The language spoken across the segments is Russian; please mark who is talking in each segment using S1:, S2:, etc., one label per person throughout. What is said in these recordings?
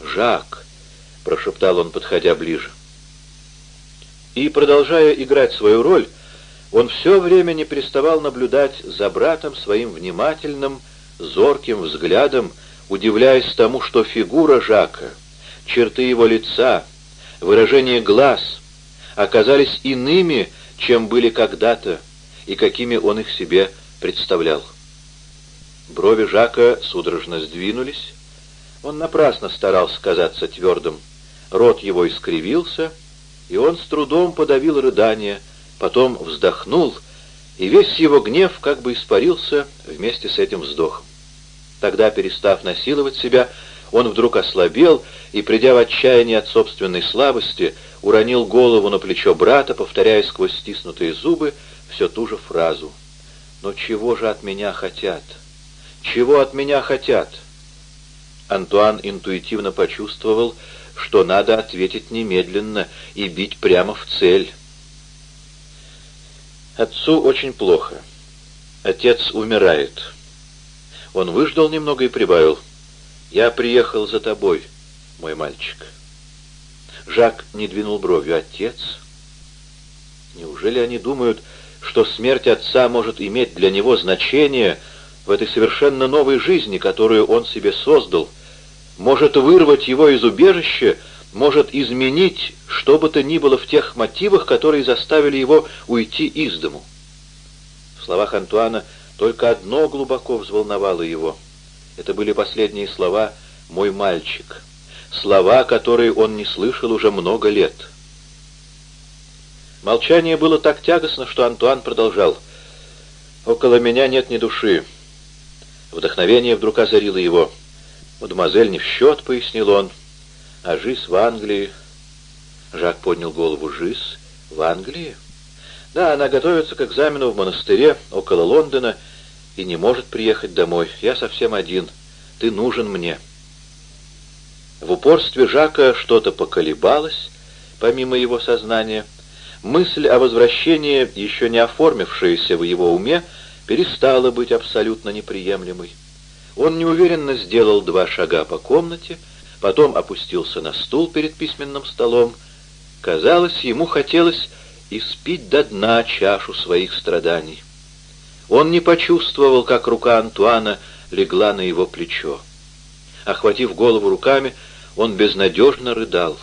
S1: Жак!» — прошептал он, подходя ближе. И, продолжая играть свою роль, он все время не переставал наблюдать за братом своим внимательным, зорким взглядом, удивляясь тому, что фигура Жака, черты его лица, выражение глаз оказались иными, чем были когда-то и какими он их себе представлял. Брови Жака судорожно сдвинулись. Он напрасно старался казаться твердым. Рот его искривился, и он с трудом подавил рыдание, потом вздохнул, и весь его гнев как бы испарился вместе с этим вздохом. Тогда, перестав насиловать себя, он вдруг ослабел и, придя в отчаяние от собственной слабости, уронил голову на плечо брата, повторяя сквозь стиснутые зубы все ту же фразу. «Но чего же от меня хотят? Чего от меня хотят?» Антуан интуитивно почувствовал, что надо ответить немедленно и бить прямо в цель. Отцу очень плохо. Отец умирает. Он выждал немного и прибавил. «Я приехал за тобой, мой мальчик». Жак не двинул бровью. «Отец?» Неужели они думают, что смерть отца может иметь для него значение в этой совершенно новой жизни, которую он себе создал, может вырвать его из убежища, может изменить что бы то ни было в тех мотивах, которые заставили его уйти из дому. В словах Антуана только одно глубоко взволновало его. Это были последние слова «мой мальчик», слова, которые он не слышал уже много лет. Молчание было так тягостно, что Антуан продолжал. «Около меня нет ни души». Вдохновение вдруг озарило его. «Мадемуазель не в счет», — пояснил он. «А Жиз в Англии...» Жак поднял голову. «Жиз в Англии?» «Да, она готовится к экзамену в монастыре около Лондона и не может приехать домой. Я совсем один. Ты нужен мне». В упорстве Жака что-то поколебалось, помимо его сознания — мысль о возвращении, еще не оформившаяся в его уме, перестала быть абсолютно неприемлемой. Он неуверенно сделал два шага по комнате, потом опустился на стул перед письменным столом. Казалось, ему хотелось испить до дна чашу своих страданий. Он не почувствовал, как рука Антуана легла на его плечо. Охватив голову руками, он безнадежно рыдал.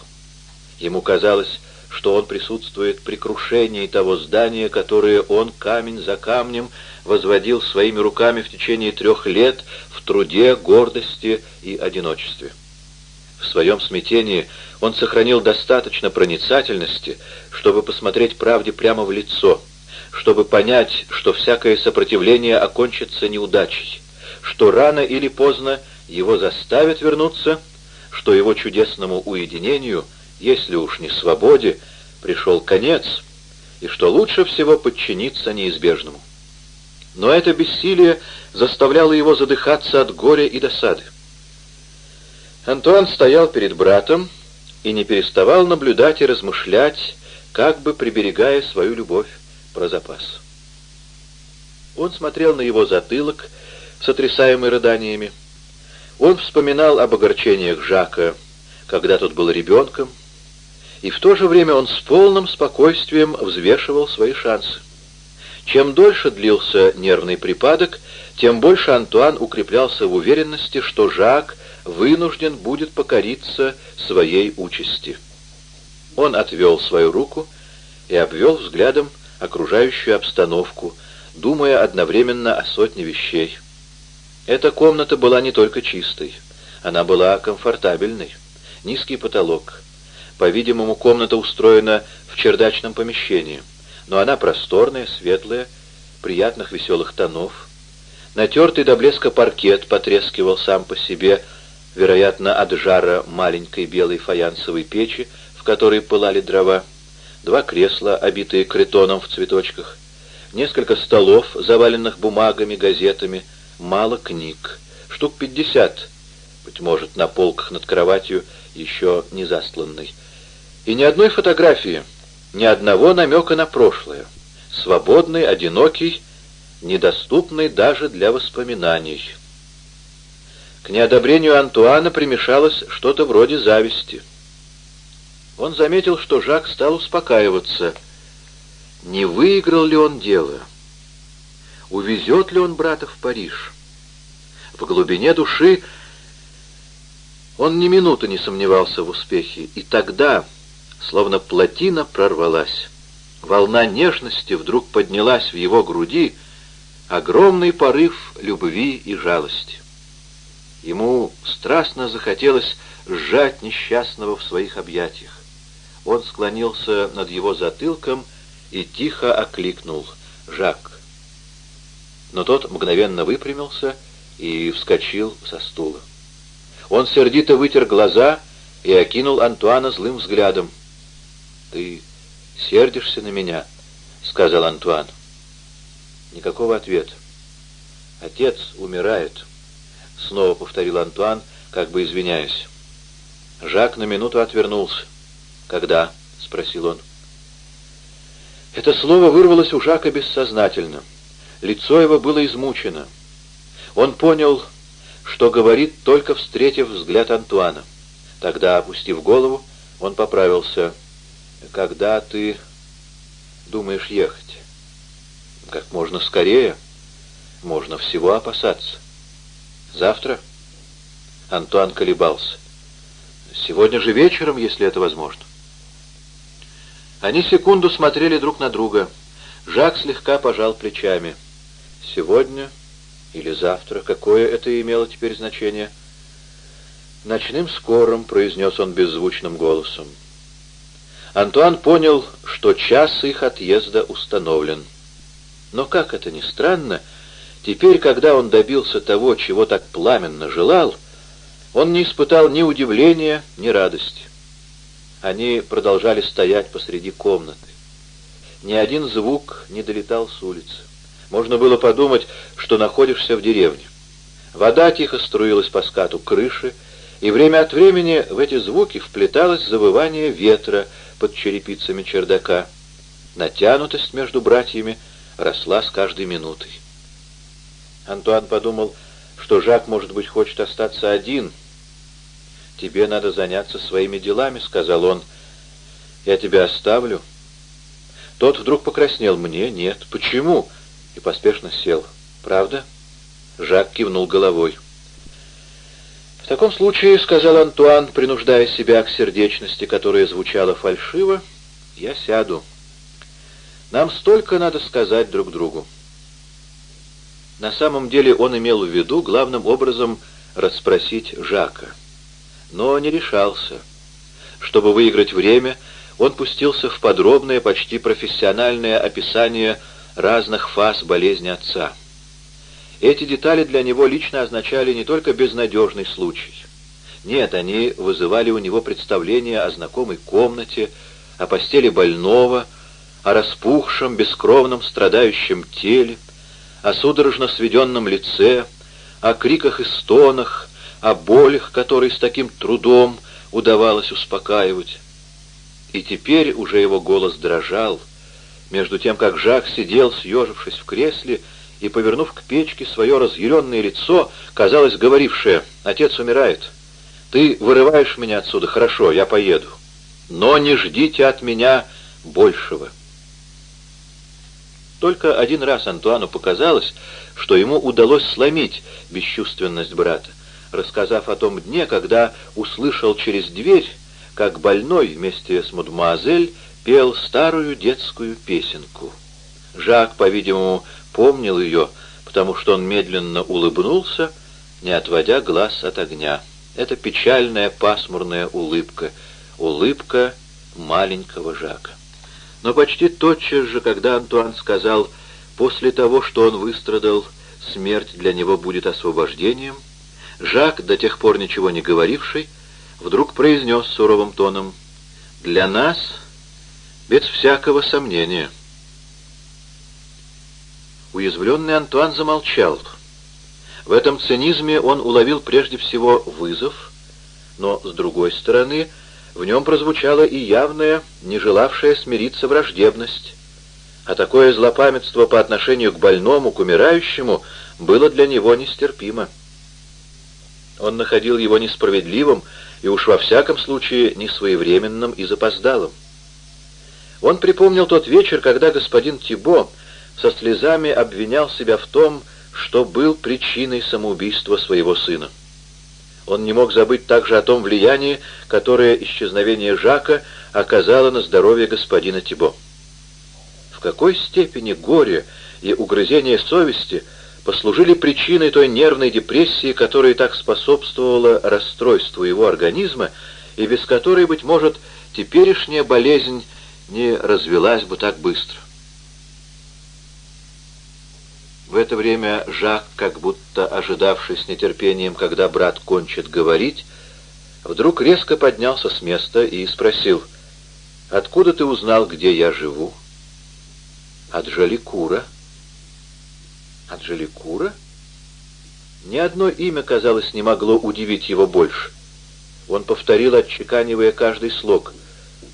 S1: Ему казалось, что он присутствует при крушении того здания, которое он камень за камнем возводил своими руками в течение трех лет в труде, гордости и одиночестве. В своем смятении он сохранил достаточно проницательности, чтобы посмотреть правде прямо в лицо, чтобы понять, что всякое сопротивление окончится неудачей, что рано или поздно его заставят вернуться, что его чудесному уединению — если уж не свободе, пришел конец, и что лучше всего подчиниться неизбежному. Но это бессилие заставляло его задыхаться от горя и досады. Антуан стоял перед братом и не переставал наблюдать и размышлять, как бы приберегая свою любовь про запас. Он смотрел на его затылок, сотрясаемый рыданиями. Он вспоминал об огорчениях Жака, когда тот был ребенком, и в то же время он с полным спокойствием взвешивал свои шансы. Чем дольше длился нервный припадок, тем больше Антуан укреплялся в уверенности, что Жак вынужден будет покориться своей участи. Он отвел свою руку и обвел взглядом окружающую обстановку, думая одновременно о сотне вещей. Эта комната была не только чистой, она была комфортабельной. Низкий потолок, по-видимому, комната устроена в чердачном помещении, но она просторная, светлая, приятных веселых тонов. Натертый до блеска паркет потрескивал сам по себе, вероятно, от жара маленькой белой фаянсовой печи, в которой пылали дрова, два кресла, обитые кретоном в цветочках, несколько столов, заваленных бумагами, газетами, мало книг, штук пятьдесят, быть может, на полках над кроватью еще не застланной, и ни одной фотографии, ни одного намека на прошлое. Свободный, одинокий, недоступный даже для воспоминаний. К неодобрению Антуана примешалось что-то вроде зависти. Он заметил, что Жак стал успокаиваться. Не выиграл ли он дело? Увезет ли он брата в Париж? В глубине души он ни минуты не сомневался в успехе, и тогда, словно плотина прорвалась, волна нежности вдруг поднялась в его груди, огромный порыв любви и жалости. Ему страстно захотелось сжать несчастного в своих объятиях. Он склонился над его затылком и тихо окликнул «Жак». Но тот мгновенно выпрямился и вскочил со стула. Он сердито вытер глаза и окинул Антуана злым взглядом. «Ты сердишься на меня?» — сказал Антуан. Никакого ответа. «Отец умирает», — снова повторил Антуан, как бы извиняясь. Жак на минуту отвернулся. «Когда?» — спросил он. Это слово вырвалось у Жака бессознательно. Лицо его было измучено. Он понял, что говорит, только встретив взгляд Антуана. Тогда, опустив голову, он поправился. «Когда ты думаешь ехать?» «Как можно скорее. Можно всего опасаться. Завтра?» Антуан колебался. «Сегодня же вечером, если это возможно». Они секунду смотрели друг на друга. Жак слегка пожал плечами. «Сегодня или завтра? Какое это имело теперь значение?» «Ночным скором», — произнес он беззвучным голосом. Антуан понял, что час их отъезда установлен. Но как это ни странно, теперь, когда он добился того, чего так пламенно желал, он не испытал ни удивления, ни радости. Они продолжали стоять посреди комнаты. Ни один звук не долетал с улицы. Можно было подумать, что находишься в деревне. Вода тихо струилась по скату крыши, и время от времени в эти звуки вплеталось завывание ветра под черепицами чердака. Натянутость между братьями росла с каждой минутой. Антуан подумал, что Жак, может быть, хочет остаться один — «Тебе надо заняться своими делами», — сказал он. «Я тебя оставлю». Тот вдруг покраснел. «Мне? Нет. Почему?» И поспешно сел. «Правда?» Жак кивнул головой. «В таком случае, — сказал Антуан, принуждая себя к сердечности, которая звучала фальшиво, — я сяду. Нам столько надо сказать друг другу». На самом деле он имел в виду главным образом расспросить Жака но не решался. Чтобы выиграть время, он пустился в подробное, почти профессиональное описание разных фаз болезни отца. Эти детали для него лично означали не только безнадежный случай. Нет, они вызывали у него представление о знакомой комнате, о постели больного, о распухшем, бескровном, страдающем теле, о судорожно сведенном лице, о криках и стонах, о болях, которые с таким трудом удавалось успокаивать. И теперь уже его голос дрожал, между тем, как Жак сидел, съежившись в кресле, и, повернув к печке свое разъяренное лицо, казалось говорившее «Отец умирает. Ты вырываешь меня отсюда, хорошо, я поеду. Но не ждите от меня большего». Только один раз Антуану показалось, что ему удалось сломить бесчувственность брата рассказав о том дне, когда услышал через дверь, как больной вместе с мадемуазель пел старую детскую песенку. Жак, по-видимому, помнил ее, потому что он медленно улыбнулся, не отводя глаз от огня. Это печальная пасмурная улыбка, улыбка маленького Жака. Но почти тотчас же, когда Антуан сказал, после того, что он выстрадал, смерть для него будет освобождением, Жак, до тех пор ничего не говоривший, вдруг произнес суровым тоном «Для нас без всякого сомнения». Уязвленный Антуан замолчал. В этом цинизме он уловил прежде всего вызов, но, с другой стороны, в нем прозвучала и явная, не желавшая смириться враждебность, а такое злопамятство по отношению к больному, к умирающему, было для него нестерпимо. Он находил его несправедливым и уж во всяком случае несвоевременным и запоздалым. Он припомнил тот вечер, когда господин Тибо со слезами обвинял себя в том, что был причиной самоубийства своего сына. Он не мог забыть также о том влиянии, которое исчезновение Жака оказало на здоровье господина Тибо. В какой степени горе и угрызение совести послужили причиной той нервной депрессии, которая так способствовала расстройству его организма, и без которой, быть может, теперешняя болезнь не развелась бы так быстро. В это время Жак, как будто ожидавший с нетерпением, когда брат кончит говорить, вдруг резко поднялся с места и спросил, «Откуда ты узнал, где я живу?» «От Жаликура». «От Жаликура?» Ни одно имя, казалось, не могло удивить его больше. Он повторил, отчеканивая каждый слог.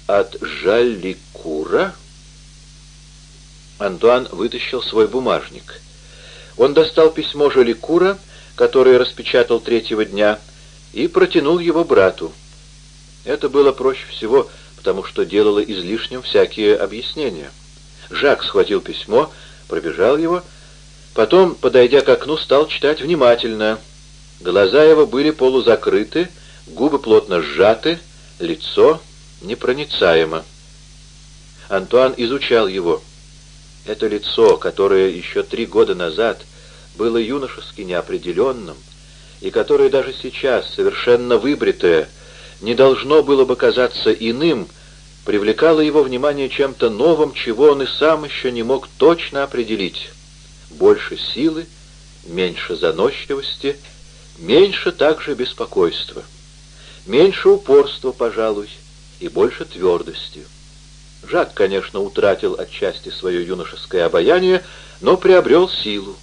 S1: «От Жаликура?» Антуан вытащил свой бумажник — он достал письмо Жоликура, которое распечатал третьего дня, и протянул его брату. Это было проще всего, потому что делало излишним всякие объяснения. Жак схватил письмо, пробежал его, потом, подойдя к окну, стал читать внимательно. Глаза его были полузакрыты, губы плотно сжаты, лицо непроницаемо. Антуан изучал его. Это лицо, которое еще три года назад было юношески неопределенным, и которое даже сейчас, совершенно выбритое, не должно было бы казаться иным, привлекало его внимание чем-то новым, чего он и сам еще не мог точно определить. Больше силы, меньше заносчивости, меньше также беспокойства, меньше упорства, пожалуй, и больше твердости. Жак, конечно, утратил отчасти свое юношеское обаяние, но приобрел силу.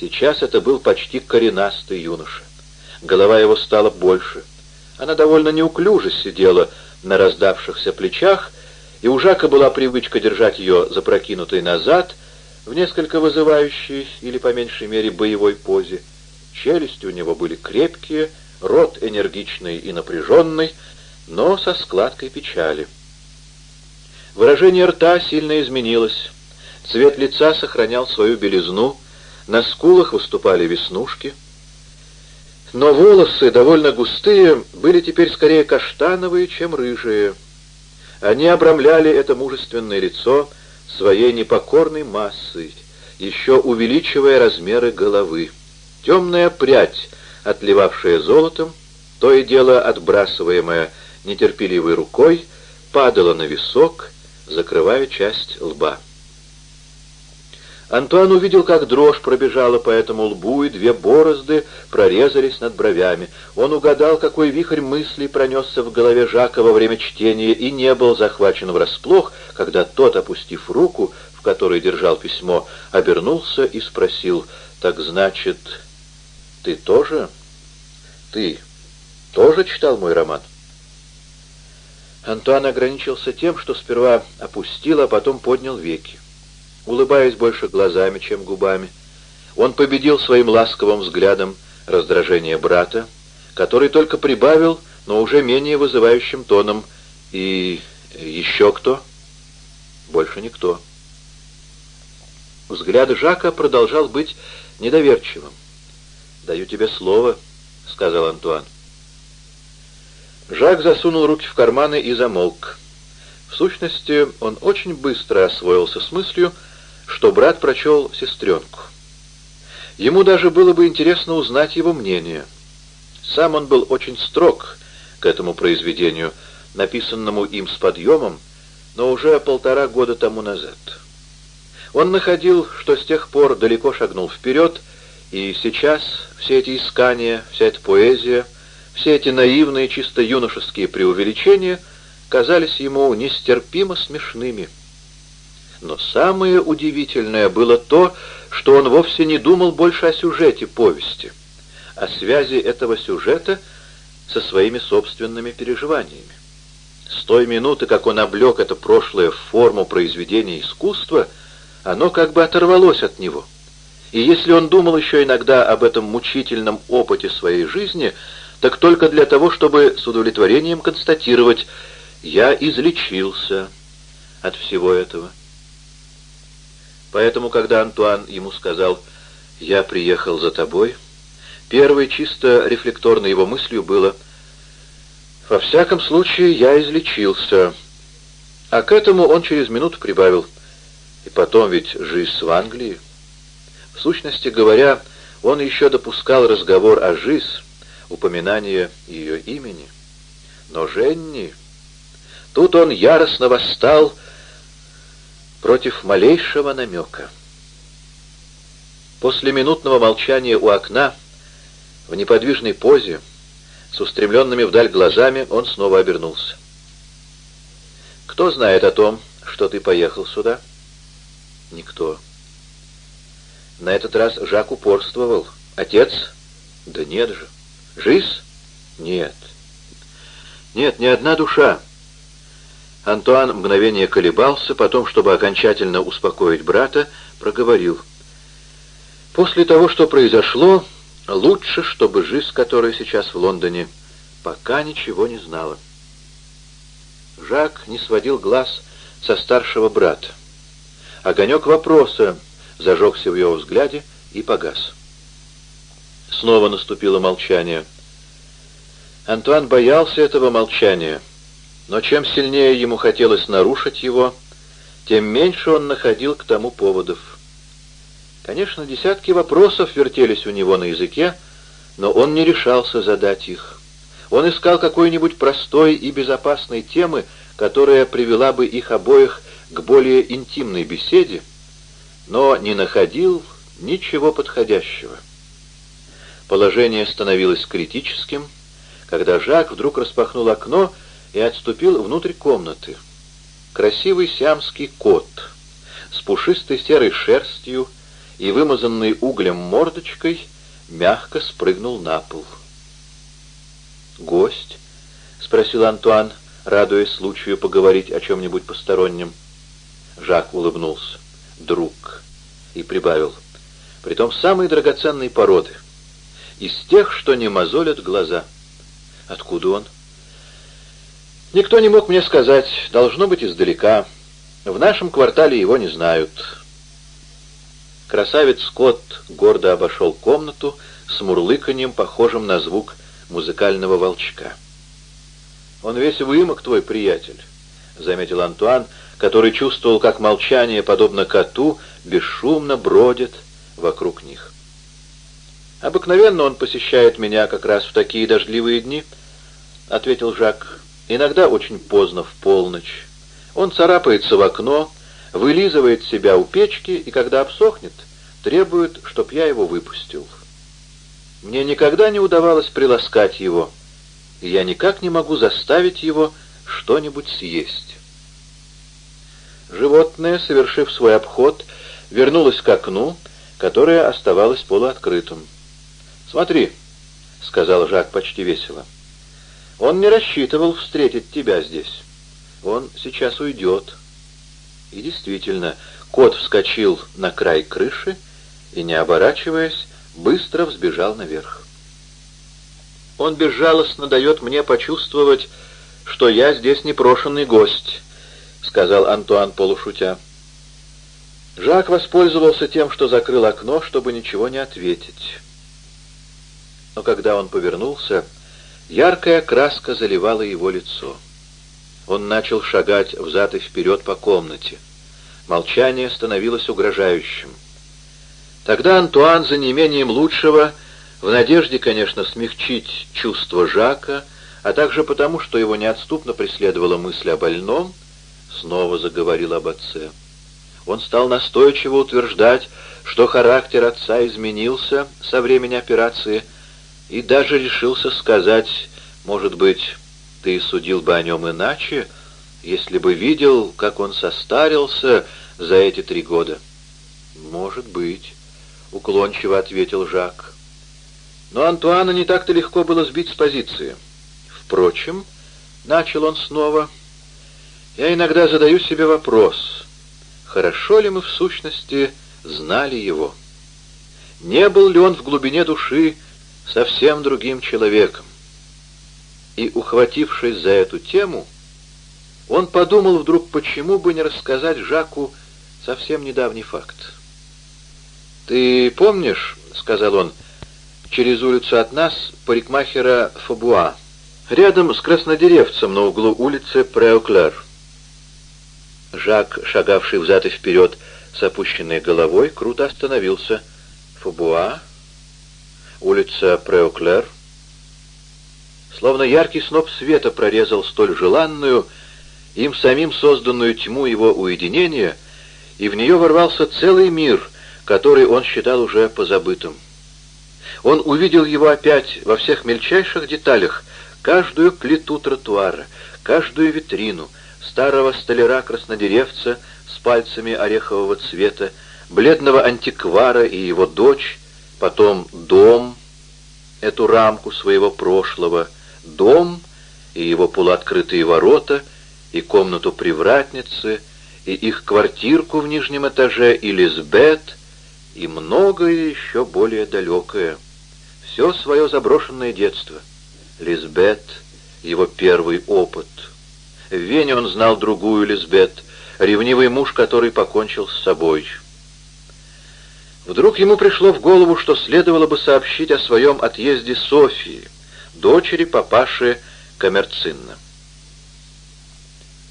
S1: Сейчас это был почти коренастый юноша. Голова его стала больше. Она довольно неуклюже сидела на раздавшихся плечах, и у Жака была привычка держать ее запрокинутой назад, в несколько вызывающей или, по меньшей мере, боевой позе. Челюсти у него были крепкие, рот энергичный и напряженный, но со складкой печали. Выражение рта сильно изменилось. Цвет лица сохранял свою белизну — на скулах выступали веснушки. Но волосы, довольно густые, были теперь скорее каштановые, чем рыжие. Они обрамляли это мужественное лицо своей непокорной массой, еще увеличивая размеры головы. Темная прядь, отливавшая золотом, то и дело отбрасываемая нетерпеливой рукой, падала на висок, закрывая часть лба. Антуан увидел, как дрожь пробежала по этому лбу, и две борозды прорезались над бровями. Он угадал, какой вихрь мыслей пронесся в голове Жака во время чтения, и не был захвачен врасплох, когда тот, опустив руку, в которой держал письмо, обернулся и спросил, «Так значит, ты тоже? Ты тоже читал мой роман?» Антуан ограничился тем, что сперва опустил, а потом поднял веки улыбаясь больше глазами, чем губами. Он победил своим ласковым взглядом раздражение брата, который только прибавил, но уже менее вызывающим тоном. «И еще кто?» «Больше никто». Взгляд Жака продолжал быть недоверчивым. «Даю тебе слово», — сказал Антуан. Жак засунул руки в карманы и замолк. В сущности, он очень быстро освоился с мыслью, что брат прочел сестренку. Ему даже было бы интересно узнать его мнение. Сам он был очень строг к этому произведению, написанному им с подъемом, но уже полтора года тому назад. Он находил, что с тех пор далеко шагнул вперед, и сейчас все эти искания, вся эта поэзия, все эти наивные, чисто юношеские преувеличения казались ему нестерпимо смешными — но самое удивительное было то, что он вовсе не думал больше о сюжете повести, о связи этого сюжета со своими собственными переживаниями. С той минуты, как он облег это прошлое в форму произведения искусства, оно как бы оторвалось от него. И если он думал еще иногда об этом мучительном опыте своей жизни, так только для того, чтобы с удовлетворением констатировать «я излечился от всего этого». Поэтому, когда Антуан ему сказал «я приехал за тобой», первой чисто рефлекторной его мыслью было «во всяком случае я излечился», а к этому он через минуту прибавил «и потом ведь жизнь в Англии». В сущности говоря, он еще допускал разговор о жизнь, упоминание ее имени. Но Женни... Тут он яростно восстал против малейшего намека. После минутного молчания у окна, в неподвижной позе, с устремленными вдаль глазами, он снова обернулся. «Кто знает о том, что ты поехал сюда?» «Никто». На этот раз Жак упорствовал. «Отец?» «Да нет же». «Жизнь?» «Нет». «Нет, ни одна душа». Антуан мгновение колебался, потом, чтобы окончательно успокоить брата, проговорил. «После того, что произошло, лучше, чтобы жизнь, которая сейчас в Лондоне, пока ничего не знала». Жак не сводил глаз со старшего брата. Огонек вопроса зажегся в его взгляде и погас. Снова наступило молчание. Антуан боялся этого молчания, но чем сильнее ему хотелось нарушить его, тем меньше он находил к тому поводов. Конечно, десятки вопросов вертелись у него на языке, но он не решался задать их. Он искал какой-нибудь простой и безопасной темы, которая привела бы их обоих к более интимной беседе, но не находил ничего подходящего. Положение становилось критическим, когда Жак вдруг распахнул окно и отступил внутрь комнаты. Красивый сиамский кот с пушистой серой шерстью и вымазанной углем мордочкой мягко спрыгнул на пол. «Гость?» — спросил Антуан, радуясь случаю поговорить о чем-нибудь постороннем. Жак улыбнулся. «Друг», и прибавил, «притом самой драгоценной породы, из тех, что не мозолят глаза». «Откуда он?» «Никто не мог мне сказать, должно быть издалека. В нашем квартале его не знают». Красавец Скотт гордо обошел комнату с мурлыканьем, похожим на звук музыкального волчка. «Он весь вымок, твой приятель», — заметил Антуан, который чувствовал, как молчание, подобно коту, бесшумно бродит вокруг них. «Обыкновенно он посещает меня как раз в такие дождливые дни», — ответил Жак. «Иногда очень поздно, в полночь. Он царапается в окно, вылизывает себя у печки, и когда обсохнет, требует, чтоб я его выпустил. Мне никогда не удавалось приласкать его» и я никак не могу заставить его что-нибудь съесть. Животное, совершив свой обход, вернулось к окну, которое оставалось полуоткрытым. «Смотри», — сказал Жак почти весело, — «он не рассчитывал встретить тебя здесь. Он сейчас уйдет». И действительно, кот вскочил на край крыши и, не оборачиваясь, быстро взбежал наверх. Он безжалостно дает мне почувствовать, что я здесь непрошенный гость», — сказал Антуан полушутя. Жак воспользовался тем, что закрыл окно, чтобы ничего не ответить. Но когда он повернулся, яркая краска заливала его лицо. Он начал шагать взад и вперед по комнате. Молчание становилось угрожающим. Тогда Антуан за неимением лучшего в надежде, конечно, смягчить чувство Жака, а также потому, что его неотступно преследовала мысль о больном, снова заговорил об отце. Он стал настойчиво утверждать, что характер отца изменился со времени операции, и даже решился сказать, может быть, ты судил бы о нем иначе, если бы видел, как он состарился за эти три года. «Может быть», — уклончиво ответил Жак. Но Антуана не так-то легко было сбить с позиции. Впрочем, начал он снова, я иногда задаю себе вопрос, хорошо ли мы в сущности знали его? Не был ли он в глубине души совсем другим человеком? И, ухватившись за эту тему, он подумал вдруг, почему бы не рассказать Жаку совсем недавний факт. «Ты помнишь, — сказал он, — через улицу от нас парикмахера Фабуа, рядом с краснодеревцем на углу улицы Преоклер?» Жак, шагавший взад и вперед с опущенной головой, круто остановился. «Фабуа? Улица Преоклер?» Словно яркий сноп света прорезал столь желанную, им самим созданную тьму его уединения, и в нее ворвался целый мир, который он считал уже позабытым. Он увидел его опять во всех мельчайших деталях, каждую плиту тротуара, каждую витрину, старого столяра-краснодеревца с пальцами орехового цвета, бледного антиквара и его дочь, потом дом, эту рамку своего прошлого, дом и его полуоткрытые ворота, и комнату привратницы, и их квартирку в нижнем этаже, и Лизбет, и многое еще более далекое. Все свое заброшенное детство. Лизбет — его первый опыт. В Вене он знал другую Лизбет, ревнивый муж, который покончил с собой. Вдруг ему пришло в голову, что следовало бы сообщить о своем отъезде Софии, дочери папаши Камерцинна.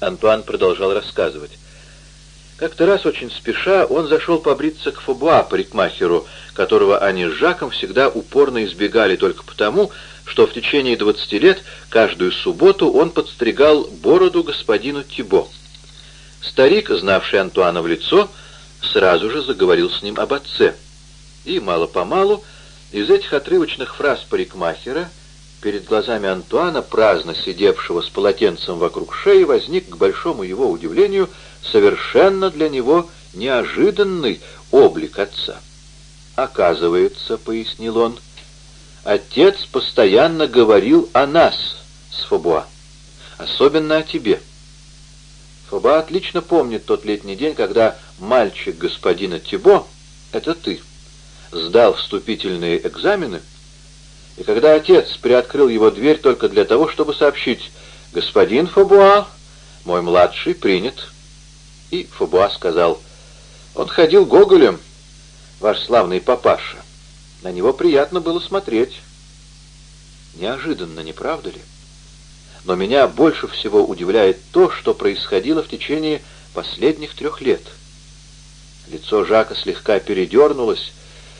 S1: Антуан продолжал рассказывать. Как-то раз, очень спеша, он зашел побриться к Фобуа, парикмахеру, которого они с Жаком всегда упорно избегали только потому, что в течение двадцати лет каждую субботу он подстригал бороду господину Тибо. Старик, знавший Антуана в лицо, сразу же заговорил с ним об отце. И мало-помалу из этих отрывочных фраз парикмахера Перед глазами Антуана, праздно сидевшего с полотенцем вокруг шеи, возник, к большому его удивлению, совершенно для него неожиданный облик отца. «Оказывается, — пояснил он, — отец постоянно говорил о нас с Фабуа, особенно о тебе». Фаба отлично помнит тот летний день, когда мальчик господина Тибо, это ты, сдал вступительные экзамены, и когда отец приоткрыл его дверь только для того, чтобы сообщить «Господин Фабуа, мой младший, принят». И Фабуа сказал «Он ходил гоголем, ваш славный папаша. На него приятно было смотреть». Неожиданно, не правда ли? Но меня больше всего удивляет то, что происходило в течение последних трех лет. Лицо Жака слегка передернулось,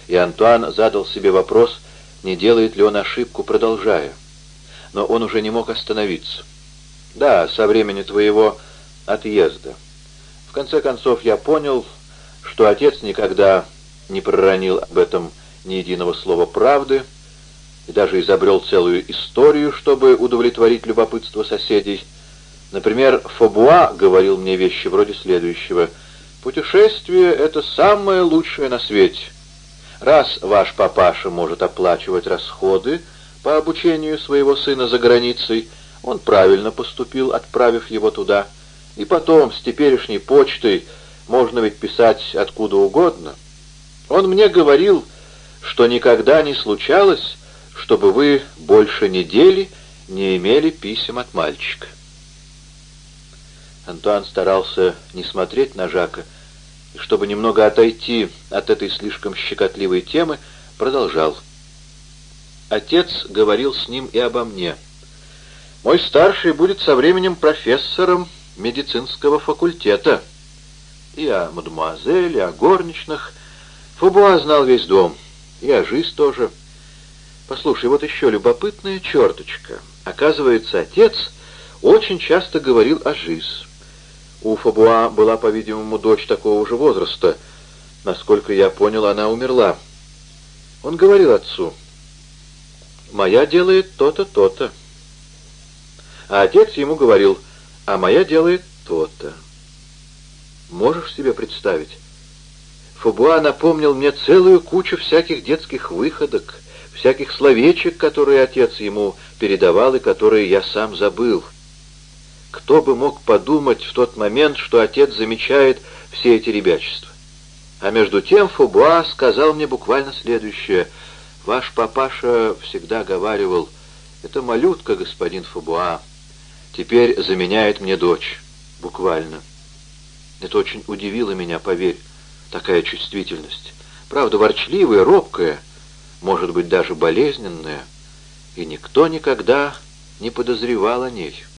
S1: и Антуан задал себе вопрос — не делает ли он ошибку, продолжая. Но он уже не мог остановиться. «Да, со времени твоего отъезда. В конце концов, я понял, что отец никогда не проронил об этом ни единого слова правды и даже изобрел целую историю, чтобы удовлетворить любопытство соседей. Например, Фобуа говорил мне вещи вроде следующего. «Путешествие — это самое лучшее на свете». Раз ваш папаша может оплачивать расходы по обучению своего сына за границей, он правильно поступил, отправив его туда. И потом, с теперешней почтой, можно ведь писать откуда угодно. Он мне говорил, что никогда не случалось, чтобы вы больше недели не имели писем от мальчика. Антуан старался не смотреть на Жака, и, чтобы немного отойти от этой слишком щекотливой темы, продолжал. Отец говорил с ним и обо мне. Мой старший будет со временем профессором медицинского факультета. И о мадемуазель, и о горничных. Фубуа знал весь дом. И о жизнь тоже. Послушай, вот еще любопытная черточка. Оказывается, отец очень часто говорил о жизнь. У Фабуа была, по-видимому, дочь такого же возраста. Насколько я понял, она умерла. Он говорил отцу, «Моя делает то-то, то-то». А отец ему говорил, «А моя делает то-то». Можешь себе представить? Фабуа напомнил мне целую кучу всяких детских выходок, всяких словечек, которые отец ему передавал и которые я сам забыл. Кто бы мог подумать в тот момент, что отец замечает все эти ребячества? А между тем Фубуа сказал мне буквально следующее. «Ваш папаша всегда говаривал, это малютка, господин Фубуа, теперь заменяет мне дочь. Буквально». Это очень удивило меня, поверь, такая чувствительность. Правда, ворчливая, робкая, может быть, даже болезненная, и никто никогда не подозревал о ней.